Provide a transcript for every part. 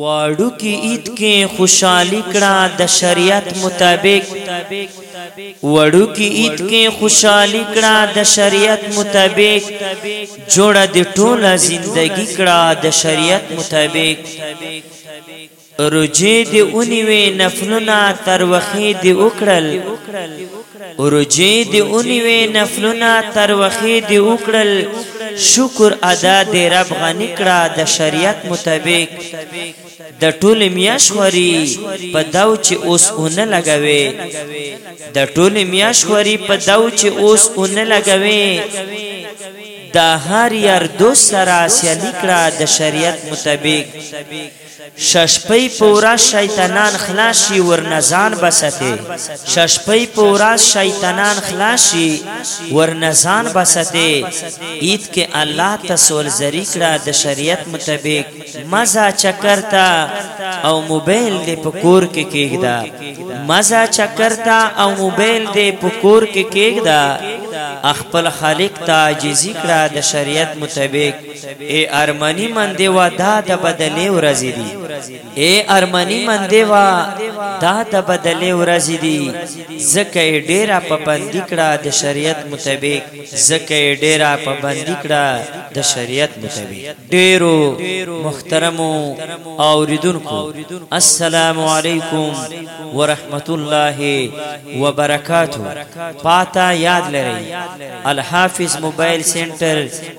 وړوکي عيد کې خوشحالي کړه د شريعت مطابق وړوکي عيد کې خوشحالي کړه د شريعت مطابق جوړه د ټوله زندگی کړه د شريعت مطابق روجه دی اونیوې نفلونه تر وخې دی وکړل روژې دې ونیوې نفلونه تروخې دې وکړل شکر ادا دې رب غني کړه د شریعت مطابق د ټول میاشوري په داو چې اوس اونه لګوي د ټول میاشوري په داو چې اوس اونه لګوي دا هر یار دو سره سیالی کړه د شریعت مطابق ششپۍ په ورځ شیطنان خلاص شي ورنه ځان به ساتې ششپۍ په ورځ شیطنان خلاص شي ورنه ځان به ساتې عید کې الله تسول زری کړه د شریعت مطابق مزه چکرتا او موبایل دې په کور کې کېږدا مزه چکرتا او موبایل دې په کور کې کېږدا خپل خالق ته عاجزي کړه د شریعت مطابق اے ارمنی من دیوا دا د بدلې ورځې دي اے ارمنی من دیوا دا د بدلې ورځې دي زکه ډیره پابندی کړه د شریعت مطابق زکه ډیره پابندی کړه د شریعت مطابق ډیرو محترمو اوریدونکو السلام علیکم ورحمت الله وبرکاتہ پاتا یاد لرئ الحافظ موبایل سنټر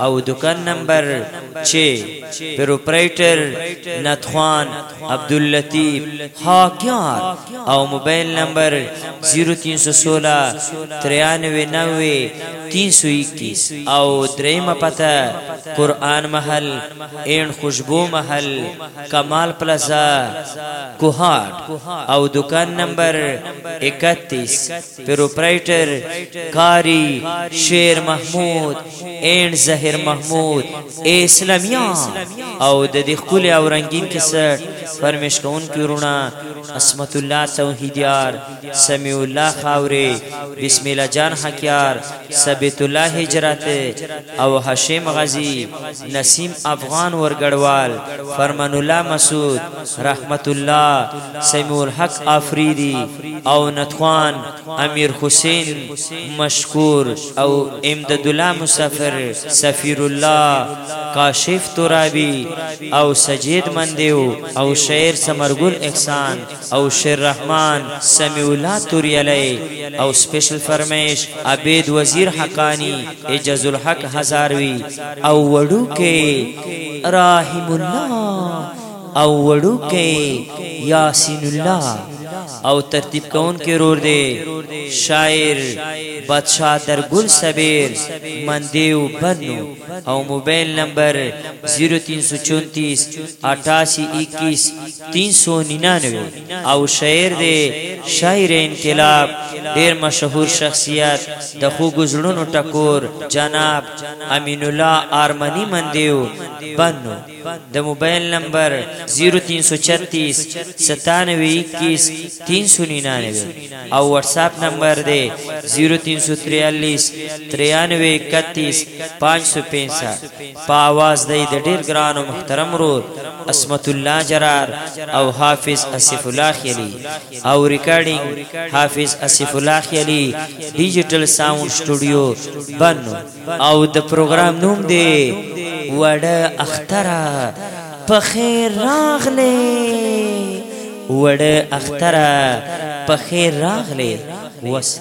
او دکان نمبر چه پروپريټر ندخوان عبداللطيف هاکيار او موبايل نمبر 0316 9390 321 او دريمه پته قرآن محل اين خوشبو محل کمال پلازا کوهاټ او دکان نمبر 31 پروپرایټر قاری شیر محمود اینډ زهیر محمود اسلامیا او د دې خپل او رنگین کیسټ فرمیش کون کیرونا اسمت الله توحیدیار سمیع الله خاوري بسم الله جان حکیار ثبت الله هجرت او هاشم غزی نسیم افغان ورګړوال فرمان الله مسعود رحمت الله سمیع الحق افریدی او نتخوان امیر حسین مشکور او امداد الله مسافر سفیر الله کاشف ترابی او سجید مندیو او شاعر ثمرګل احسان او شیر رحمان سمیع الله توریالی او سپیشل فرمیش عبید وزیر حقانی اجاز الحق هزاروی او وړو کې رحم الله او وړوکی یاسین الله او ترتیب کوونکی رور دی شاعر بادشاہ درګل صبر مندیو بنو او موبایل نمبر 0334 8821 399 او شاعر دی شاعر انقلاب ډیر مشهور شخصیت د خو گزړونو ټکور جناب امین الله آرمنی مندیو بنو د موبایل نمبر 0336 9721 399 او واتس اپ نمبر دی 0343 9331 565 په आवाज دی د ډیر ګران او محترم رور اسمت الله جرار او حافظ اسف الله خیلی او ریکارډینګ حافظ اسف الله خیلی ډیجیټل ساوند سټوډیو بنو او د پروګرام نوم دی وړه اختره په خیر راغله وړه اختره په خیر راغله وسه